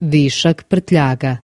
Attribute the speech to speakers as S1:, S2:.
S1: Diszak partilhaga.